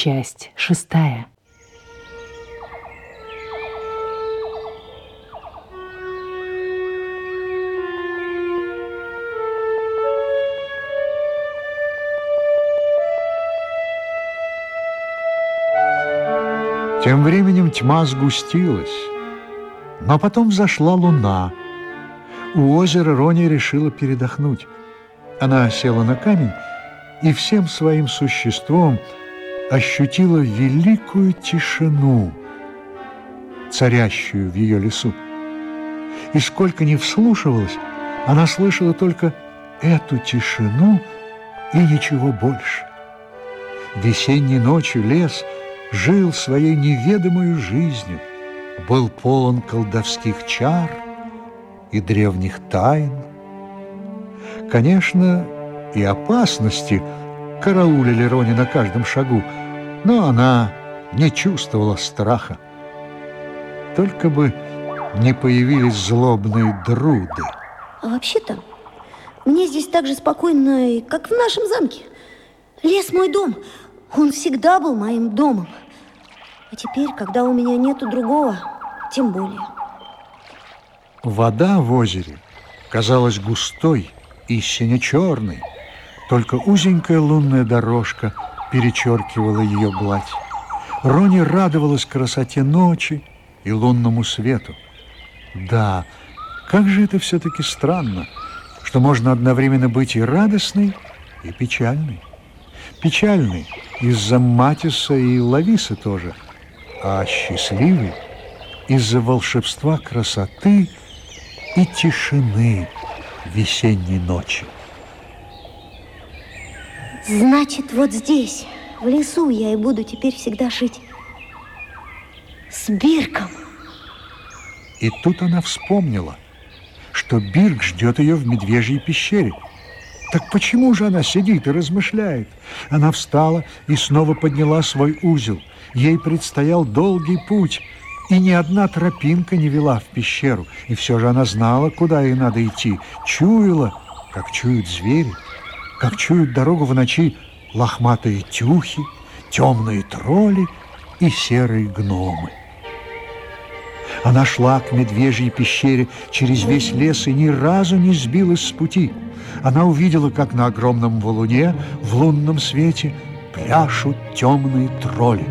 Часть шестая. Тем временем тьма сгустилась, но потом взошла луна. У озера Рони решила передохнуть. Она села на камень и всем своим существом ощутила великую тишину, царящую в ее лесу. И сколько ни вслушивалась, она слышала только эту тишину и ничего больше. Весенней ночью лес жил своей неведомой жизнью, был полон колдовских чар и древних тайн. Конечно, и опасности караулили Рони на каждом шагу, но она не чувствовала страха. Только бы не появились злобные друды. А вообще-то, мне здесь так же спокойно, как в нашем замке. Лес мой дом, он всегда был моим домом. А теперь, когда у меня нету другого, тем более. Вода в озере казалась густой и сине-черной. Только узенькая лунная дорожка перечеркивала ее гладь. Рони радовалась красоте ночи и лунному свету. Да, как же это все-таки странно, что можно одновременно быть и радостной, и печальной. Печальной из-за Матиса и Лависы тоже, а счастливой из-за волшебства красоты и тишины весенней ночи. Значит, вот здесь, в лесу, я и буду теперь всегда жить. С Бирком. И тут она вспомнила, что Бирк ждет ее в медвежьей пещере. Так почему же она сидит и размышляет? Она встала и снова подняла свой узел. Ей предстоял долгий путь, и ни одна тропинка не вела в пещеру. И все же она знала, куда ей надо идти. Чуяла, как чуют звери как чуют дорогу в ночи лохматые тюхи, темные тролли и серые гномы. Она шла к медвежьей пещере через весь лес и ни разу не сбилась с пути. Она увидела, как на огромном валуне в лунном свете пляшут темные тролли.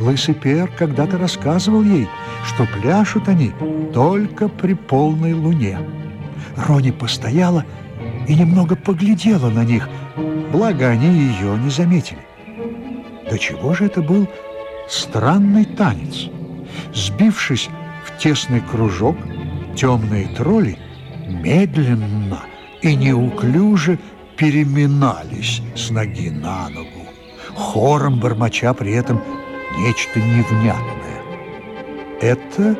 Лысый Пер когда-то рассказывал ей, что пляшут они только при полной луне. Рони постояла и немного поглядела на них, благо они ее не заметили. До чего же это был странный танец? Сбившись в тесный кружок, темные тролли медленно и неуклюже переминались с ноги на ногу, хором бормоча при этом нечто невнятное. Это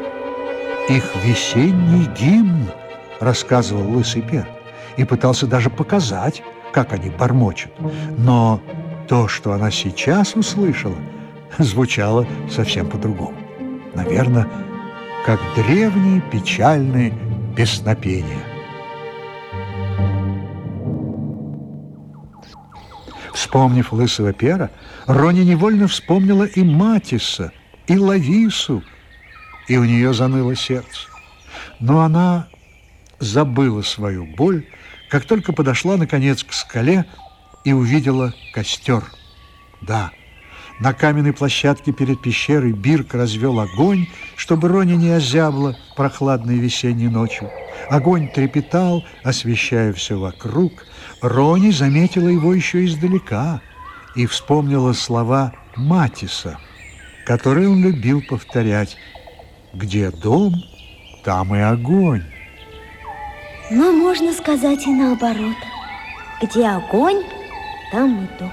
их весенний гимн, рассказывал Лысый Пер и пытался даже показать, как они бормочут. Но то, что она сейчас услышала, звучало совсем по-другому. Наверное, как древние печальные песнопения. Вспомнив лысого пера, Рони невольно вспомнила и Матиса, и Лавису, и у нее заныло сердце. Но она забыла свою боль как только подошла, наконец, к скале и увидела костер. Да, на каменной площадке перед пещерой Бирк развел огонь, чтобы Рони не озябла прохладной весенней ночью. Огонь трепетал, освещая все вокруг. Рони заметила его еще издалека и вспомнила слова Матиса, которые он любил повторять. «Где дом, там и огонь». Но можно сказать и наоборот. Где огонь, там и дом.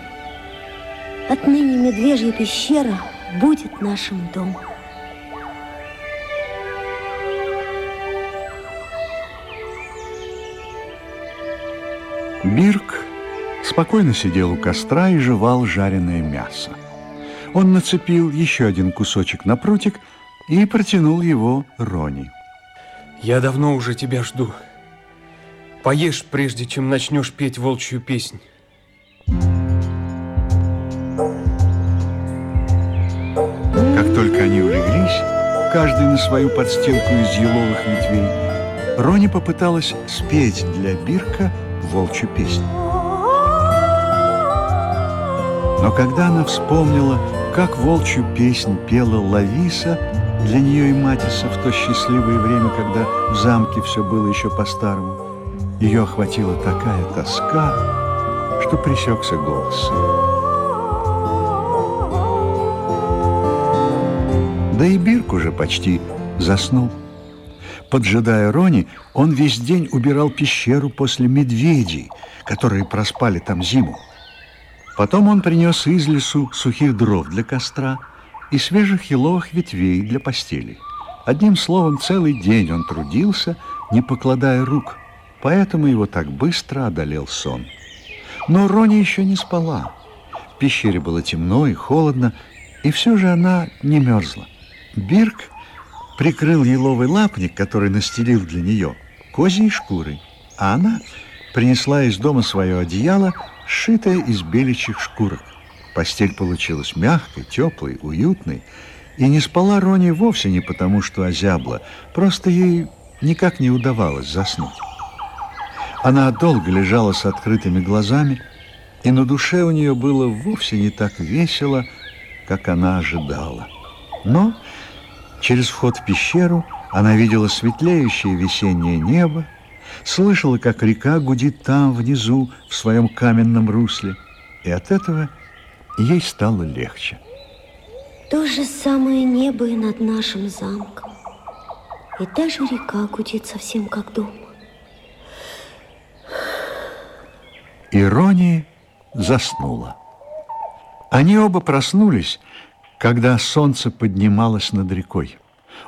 Отныне медвежья пещера будет нашим домом. Бирк спокойно сидел у костра и жевал жареное мясо. Он нацепил еще один кусочек на прутик и протянул его Рони. Я давно уже тебя жду. Поешь, прежде чем начнешь петь волчью песнь. Как только они улеглись, каждый на свою подстилку из еловых ветвей, Рони попыталась спеть для Бирка волчью песнь. Но когда она вспомнила, как волчью песнь пела Лависа для нее и Матиса в то счастливое время, когда в замке все было еще по-старому, ее охватила такая тоска, что пресекся голос. Да и Бирк уже почти заснул. Поджидая Рони, он весь день убирал пещеру после медведей, которые проспали там зиму. Потом он принес из лесу сухих дров для костра и свежих еловых ветвей для постели. Одним словом, целый день он трудился, не покладая рук, поэтому его так быстро одолел сон. Но Рони еще не спала. В пещере было темно и холодно, и все же она не мерзла. Бирк прикрыл еловый лапник, который настелил для нее, козьей шкурой, а она принесла из дома свое одеяло сшитая из беличьих шкурок. Постель получилась мягкой, теплой, уютной, и не спала Рони вовсе не потому, что озябла, просто ей никак не удавалось заснуть. Она долго лежала с открытыми глазами, и на душе у нее было вовсе не так весело, как она ожидала. Но через вход в пещеру она видела светлеющее весеннее небо, слышала, как река гудит там, внизу, в своем каменном русле, и от этого ей стало легче. То же самое небо и над нашим замком. И даже река гудит совсем как дома. Ирония заснула. Они оба проснулись, когда солнце поднималось над рекой.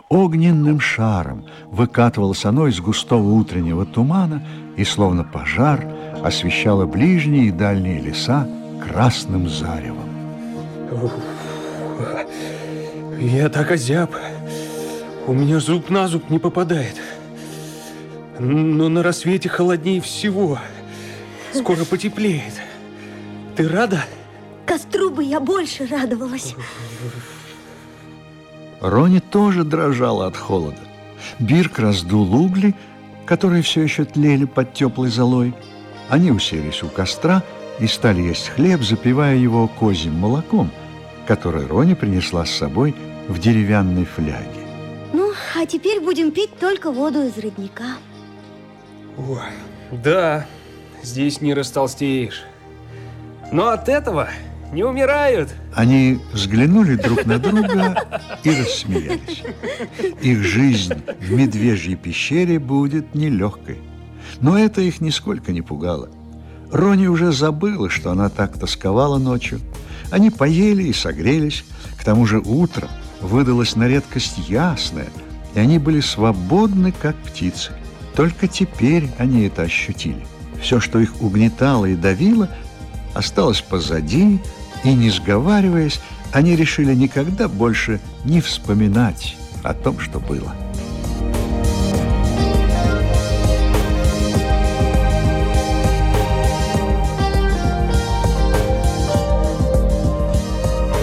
Огненным шаром выкатывалось оно из густого утреннего тумана и, словно пожар, освещало ближние и дальние леса красным заревом. Я так озяб. У меня зуб на зуб не попадает. Но на рассвете холоднее всего. Скоро потеплеет. Ты рада? Костру бы я больше радовалась. Рони тоже дрожала от холода. Бирк раздул угли, которые все еще тлели под теплой золой. Они уселись у костра и стали есть хлеб, запивая его козьим молоком, которое Рони принесла с собой в деревянной фляге. Ну, а теперь будем пить только воду из родника. Ой, да, здесь не растолстеешь. Но от этого не умирают. Они взглянули друг на друга и рассмеялись. Их жизнь в медвежьей пещере будет нелегкой. Но это их нисколько не пугало. Рони уже забыла, что она так тосковала ночью. Они поели и согрелись. К тому же утро выдалось на редкость ясное, и они были свободны, как птицы. Только теперь они это ощутили. Все, что их угнетало и давило, осталось позади, и, не сговариваясь, они решили никогда больше не вспоминать о том, что было.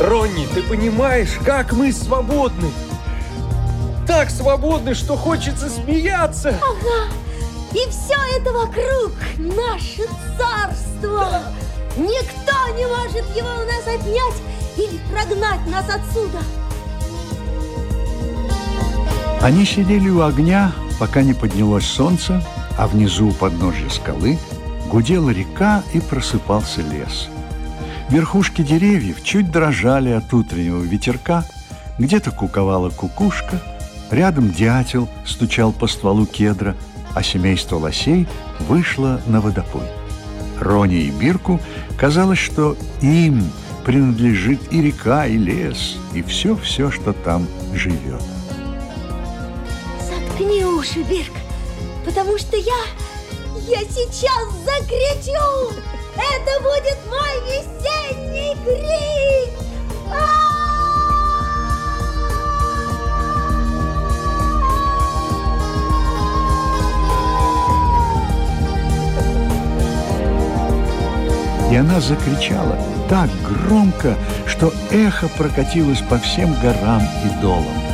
Ронни, ты понимаешь, как мы свободны? Так свободны, что хочется смеяться. Ага, и все это вокруг наше царство. Никто не может его у нас отнять или прогнать нас отсюда. Они сидели у огня, пока не поднялось солнце, а внизу у подножья скалы гудела река и просыпался лес. Верхушки деревьев чуть дрожали от утреннего ветерка, где-то куковала кукушка, рядом дятел стучал по стволу кедра, а семейство лосей вышло на водопой. Рони и Бирку казалось, что им принадлежит и река, и лес, и все-все, что там живет. Заткни уши, Бирк, потому что я, я сейчас закричу! Это будет мой весенний крик! А-а-а! И она закричала так громко, что эхо прокатилось по всем горам и долам.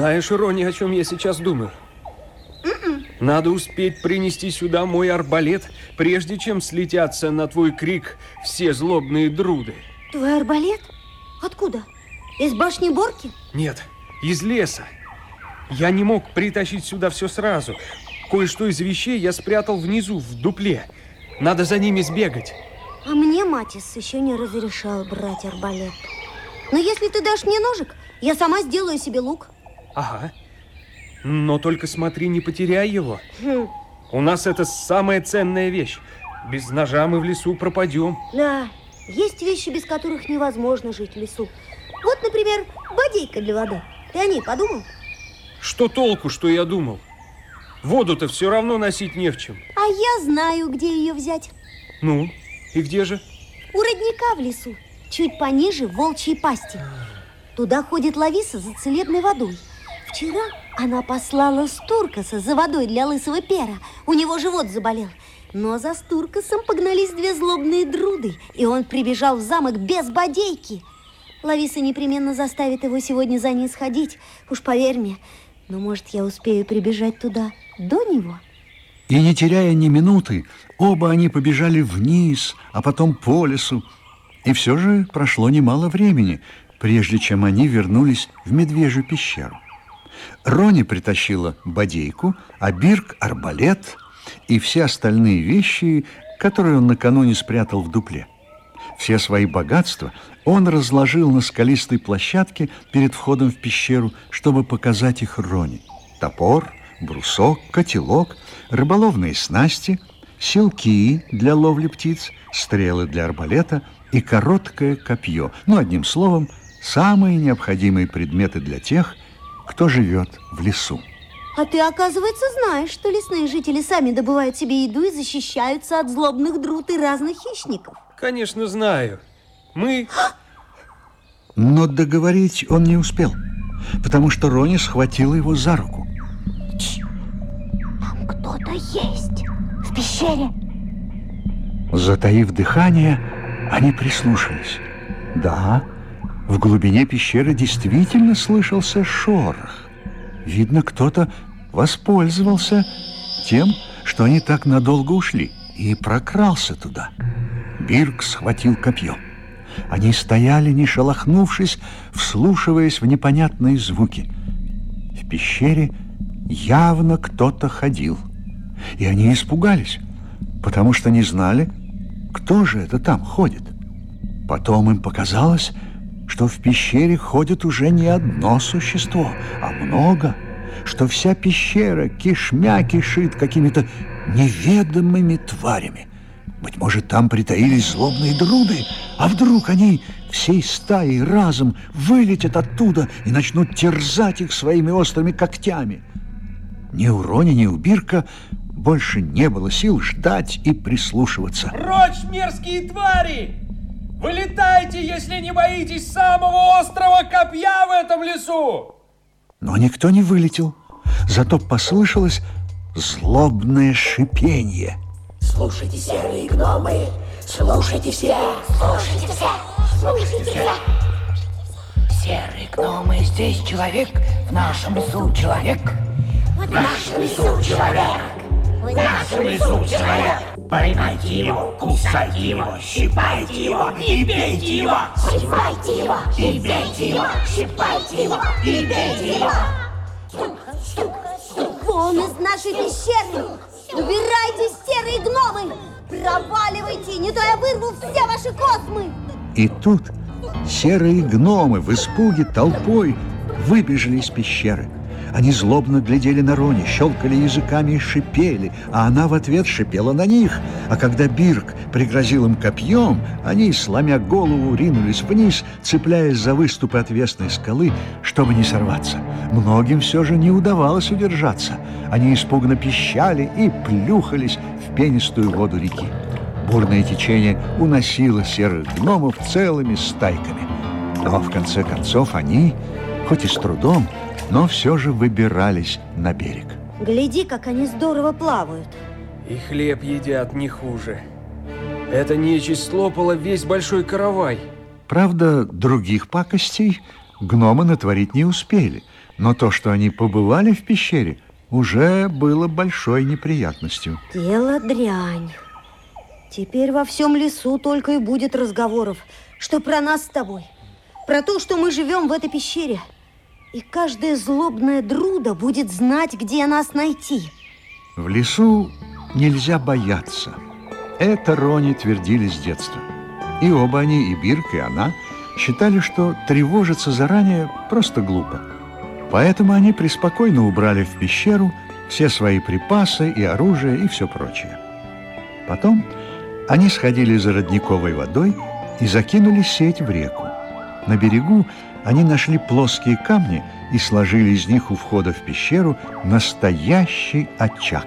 Знаешь, Рони, о чем я сейчас думаю? Надо успеть принести сюда мой арбалет, прежде чем слетятся на твой крик все злобные друды. Твой арбалет? Откуда? Из башни Борки? Нет, из леса. Я не мог притащить сюда все сразу. Кое-что из вещей я спрятал внизу, в дупле. Надо за ними сбегать. А мне Матис еще не разрешал брать арбалет. Но если ты дашь мне ножик, я сама сделаю себе лук. Ага. Но только смотри, не потеряй его. Хм, У нас это самая ценная вещь. Без ножа мы в лесу пропадем. да, есть вещи, без которых невозможно жить в лесу. Вот, например, бодейка для воды. Ты о ней подумал? Что толку, что я думал? Воду-то все равно носить не в чем. А я знаю, где ее взять. Ну, и где же? У родника в лесу, чуть пониже волчьей пасти. Туда ходит Лависа за целебной водой. Вчера она послала Стуркаса за водой для лысого пера. У него живот заболел. Но за Стуркасом погнались две злобные друды, и он прибежал в замок без бодейки. Лависа непременно заставит его сегодня за ней сходить. Уж поверь мне. Но, может, я успею прибежать туда до него? И не теряя ни минуты, оба они побежали вниз, а потом по лесу. И все же прошло немало времени, прежде чем они вернулись в медвежью пещеру. Рони притащила бодейку, а Бирк – арбалет и все остальные вещи, которые он накануне спрятал в дупле. Все свои богатства он разложил на скалистой площадке перед входом в пещеру, чтобы показать их Рони. Топор, брусок, котелок, рыболовные снасти, селки для ловли птиц, стрелы для арбалета и короткое копье. Ну, одним словом, самые необходимые предметы для тех, кто живет в лесу. А ты, оказывается, знаешь, что лесные жители сами добывают себе еду и защищаются от злобных друт и разных хищников. Конечно, знаю. Мы... Но договорить он не успел, потому что Рони схватила его за руку. Там кто-то есть в пещере. Затаив дыхание, они прислушались. Да, в глубине пещеры действительно слышался шорох. Видно, кто-то воспользовался тем, что они так надолго ушли, и прокрался туда. Бирк схватил копье. Они стояли, не шелохнувшись, вслушиваясь в непонятные звуки. В пещере явно кто-то ходил. И они испугались, потому что не знали, кто же это там ходит. Потом им показалось, что в пещере ходит уже не одно существо, а много, что вся пещера кишмя кишит какими-то неведомыми тварями. Быть может, там притаились злобные друды, а вдруг они всей стаей разом вылетят оттуда и начнут терзать их своими острыми когтями. Ни у Рони, ни у Бирка больше не было сил ждать и прислушиваться. Прочь, мерзкие твари! Вылетайте, если не боитесь самого острого копья в этом лесу! Но никто не вылетел, зато послышалось злобное шипение. Слушайте, серые гномы, слушайте все, слушайте все, слушайте все. Серые гномы, здесь человек, в нашем лесу человек, в нашем лесу человек, в нашем лесу человек. Поймайте его, кусайте его, щипайте его и бейте его. Щипайте его и бейте его, щипайте его и бейте его. Вон из нашей пещеры! Убирайтесь, серые гномы! Проваливайте, не то я вырву все ваши космы! И тут серые гномы в испуге толпой выбежали из пещеры. Они злобно глядели на Рони, щелкали языками и шипели, а она в ответ шипела на них. А когда Бирк пригрозил им копьем, они, сломя голову, ринулись вниз, цепляясь за выступы отвесной скалы, чтобы не сорваться. Многим все же не удавалось удержаться. Они испуганно пищали и плюхались в пенистую воду реки. Бурное течение уносило серых гномов целыми стайками. Но в конце концов они, хоть и с трудом, но все же выбирались на берег. Гляди, как они здорово плавают. И хлеб едят не хуже. Эта нечисть слопала весь большой каравай. Правда, других пакостей гномы натворить не успели, но то, что они побывали в пещере, уже было большой неприятностью. Дело дрянь. Теперь во всем лесу только и будет разговоров, что про нас с тобой, про то, что мы живем в этой пещере. И каждая злобная друда будет знать, где нас найти. В лесу нельзя бояться. Это Рони твердили с детства. И оба они, и Бирк, и она, считали, что тревожиться заранее просто глупо. Поэтому они преспокойно убрали в пещеру все свои припасы и оружие и все прочее. Потом они сходили за родниковой водой и закинули сеть в реку. На берегу они нашли плоские камни и сложили из них у входа в пещеру настоящий очаг.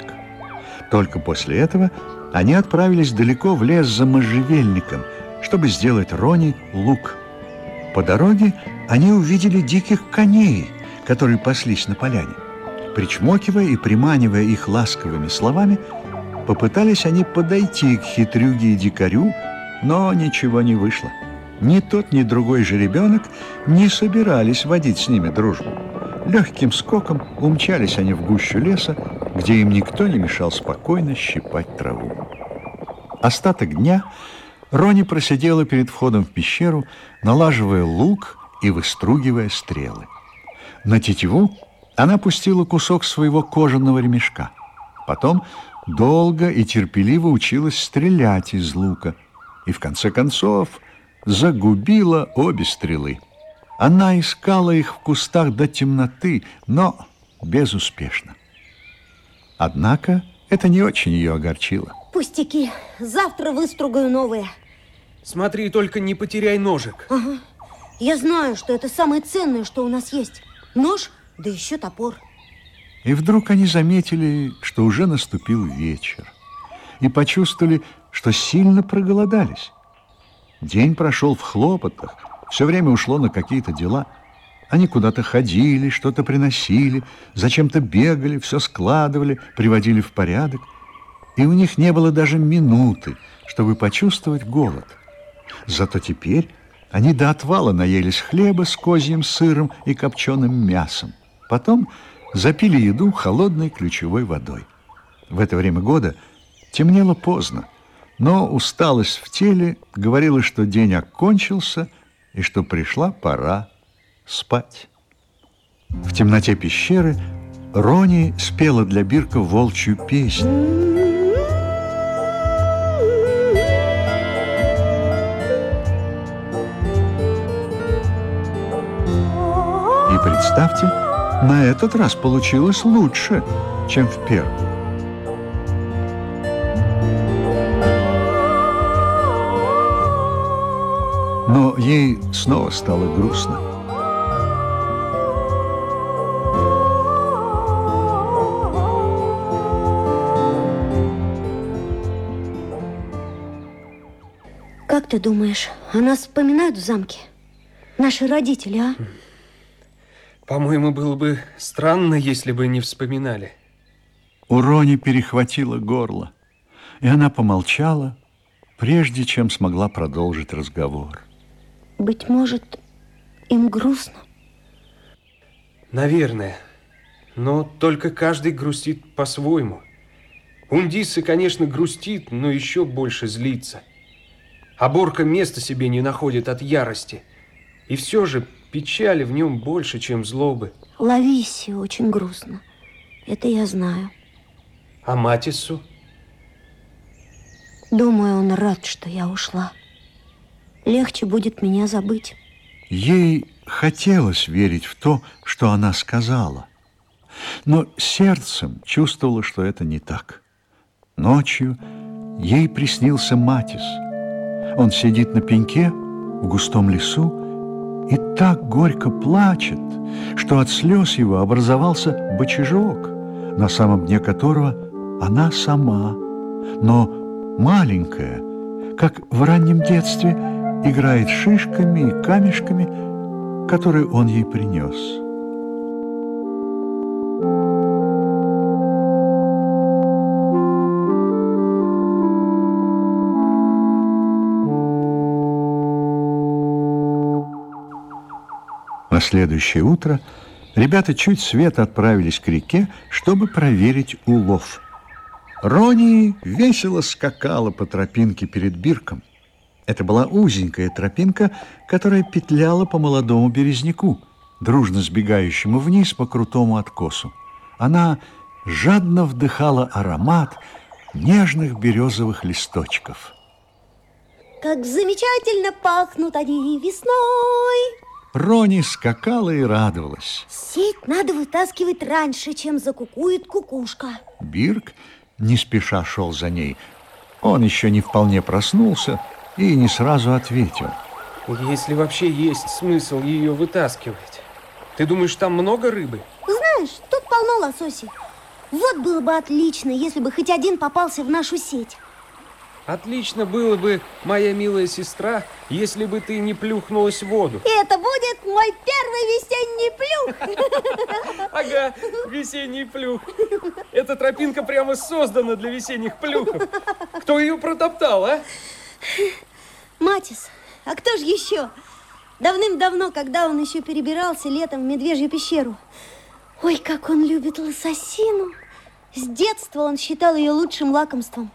Только после этого они отправились далеко в лес за можжевельником, чтобы сделать Рони лук. По дороге они увидели диких коней – которые паслись на поляне. Причмокивая и приманивая их ласковыми словами, попытались они подойти к хитрюге и дикарю, но ничего не вышло. Ни тот, ни другой же ребенок не собирались водить с ними дружбу. Легким скоком умчались они в гущу леса, где им никто не мешал спокойно щипать траву. Остаток дня Рони просидела перед входом в пещеру, налаживая лук и выстругивая стрелы. На тетиву она пустила кусок своего кожаного ремешка. Потом долго и терпеливо училась стрелять из лука. И в конце концов загубила обе стрелы. Она искала их в кустах до темноты, но безуспешно. Однако это не очень ее огорчило. Пустяки. Завтра выстругаю новые. Смотри, только не потеряй ножик. Ага. Я знаю, что это самое ценное, что у нас есть. Нож, да еще топор. И вдруг они заметили, что уже наступил вечер, и почувствовали, что сильно проголодались. День прошел в хлопотах, все время ушло на какие-то дела. Они куда-то ходили, что-то приносили, зачем-то бегали, все складывали, приводили в порядок. И у них не было даже минуты, чтобы почувствовать голод. Зато теперь они до отвала наелись хлеба с козьим сыром и копченым мясом. Потом запили еду холодной ключевой водой. В это время года темнело поздно, но усталость в теле говорила, что день окончился и что пришла пора спать. В темноте пещеры Рони спела для Бирка волчью песню. представьте, на этот раз получилось лучше, чем в первом. Но ей снова стало грустно. Как ты думаешь, о нас вспоминают в замке? Наши родители, а? По-моему, было бы странно, если бы не вспоминали. У Рони перехватило горло, и она помолчала, прежде чем смогла продолжить разговор. Быть может, им грустно? Наверное. Но только каждый грустит по-своему. Ундиса, конечно, грустит, но еще больше злится. А Борка места себе не находит от ярости. И все же Печали в нем больше, чем злобы. Лависи очень грустно. Это я знаю. А Матису? Думаю, он рад, что я ушла. Легче будет меня забыть. Ей хотелось верить в то, что она сказала. Но сердцем чувствовала, что это не так. Ночью ей приснился Матис. Он сидит на пеньке в густом лесу и так горько плачет, что от слез его образовался бочажок, на самом дне которого она сама, но маленькая, как в раннем детстве, играет шишками и камешками, которые он ей принес. следующее утро ребята чуть свет отправились к реке, чтобы проверить улов. Рони весело скакала по тропинке перед Бирком. Это была узенькая тропинка, которая петляла по молодому березняку, дружно сбегающему вниз по крутому откосу. Она жадно вдыхала аромат нежных березовых листочков. Как замечательно пахнут они весной. Рони скакала и радовалась. Сеть надо вытаскивать раньше, чем закукует кукушка. Бирк не спеша шел за ней. Он еще не вполне проснулся и не сразу ответил. Если вообще есть смысл ее вытаскивать. Ты думаешь, там много рыбы? Знаешь, тут полно лососей. Вот было бы отлично, если бы хоть один попался в нашу сеть. Отлично было бы, моя милая сестра, если бы ты не плюхнулась в воду. И это будет мой первый весенний плюх. Ага, весенний плюх. Эта тропинка прямо создана для весенних плюхов. Кто ее протоптал, а? Матис, а кто же еще? Давным-давно, когда он еще перебирался летом в Медвежью пещеру. Ой, как он любит лососину. С детства он считал ее лучшим лакомством.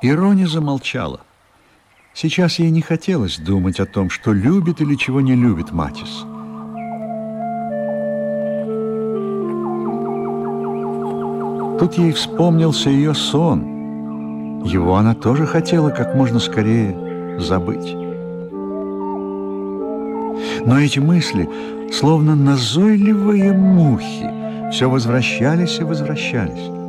Ирония замолчала. Сейчас ей не хотелось думать о том, что любит или чего не любит Матис. Тут ей вспомнился ее сон. Его она тоже хотела как можно скорее забыть. Но эти мысли, словно назойливые мухи, все возвращались и возвращались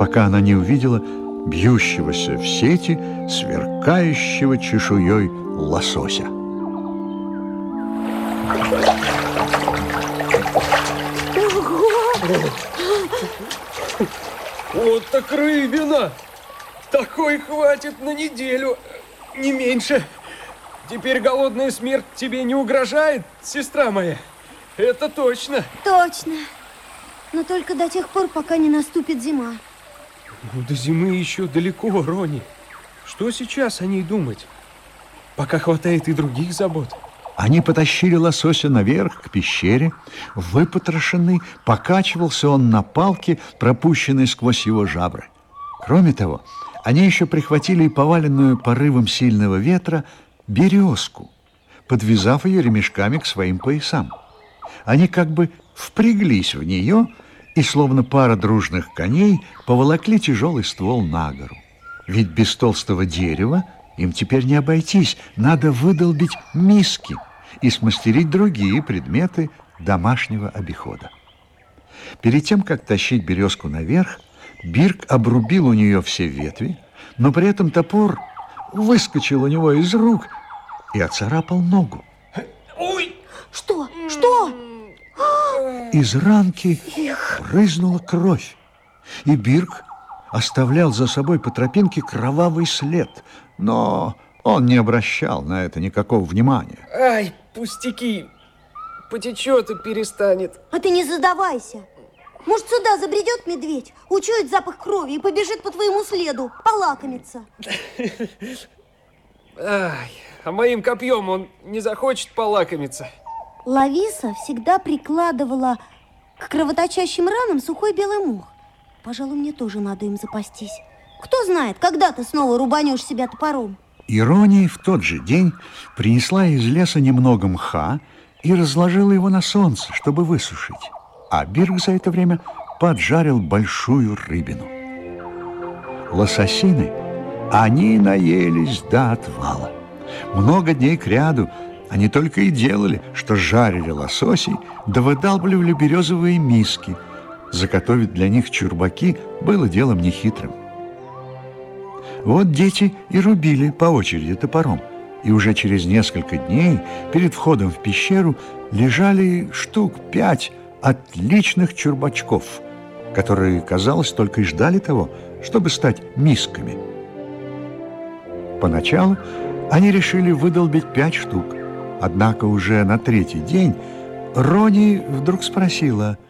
пока она не увидела бьющегося в сети, сверкающего чешуей лосося. Вот так рыбина! Такой хватит на неделю, не меньше. Теперь голодная смерть тебе не угрожает, сестра моя? Это точно. Точно. Но только до тех пор, пока не наступит зима. Ну, до зимы еще далеко, Рони. Что сейчас о ней думать? Пока хватает и других забот. Они потащили лосося наверх, к пещере. Выпотрошенный, покачивался он на палке, пропущенной сквозь его жабры. Кроме того, они еще прихватили поваленную порывом сильного ветра березку, подвязав ее ремешками к своим поясам. Они как бы впряглись в нее и, словно пара дружных коней, поволокли тяжелый ствол на гору. Ведь без толстого дерева им теперь не обойтись. Надо выдолбить миски и смастерить другие предметы домашнего обихода. Перед тем, как тащить березку наверх, Бирк обрубил у нее все ветви, но при этом топор выскочил у него из рук и оцарапал ногу. Ой! Что? Что? Из ранки брызнула кровь, и Бирк оставлял за собой по тропинке кровавый след, но он не обращал на это никакого внимания. Ай, пустяки. Потечет и перестанет. А ты не задавайся. Может, сюда забредет медведь, учует запах крови и побежит по твоему следу, полакомиться. Ай, а моим копьем он не захочет полакомиться. Лависа всегда прикладывала к кровоточащим ранам сухой белый мух. Пожалуй, мне тоже надо им запастись. Кто знает, когда ты снова рубанешь себя топором. Ирония в тот же день принесла из леса немного мха и разложила его на солнце, чтобы высушить. А Бирк за это время поджарил большую рыбину. Лососины они наелись до отвала. Много дней кряду они только и делали, что жарили лососей, да выдалбливали березовые миски. Заготовить для них чурбаки было делом нехитрым. Вот дети и рубили по очереди топором. И уже через несколько дней перед входом в пещеру лежали штук пять отличных чурбачков, которые, казалось, только и ждали того, чтобы стать мисками. Поначалу они решили выдолбить пять штук, однако уже на третий день Рони вдруг спросила –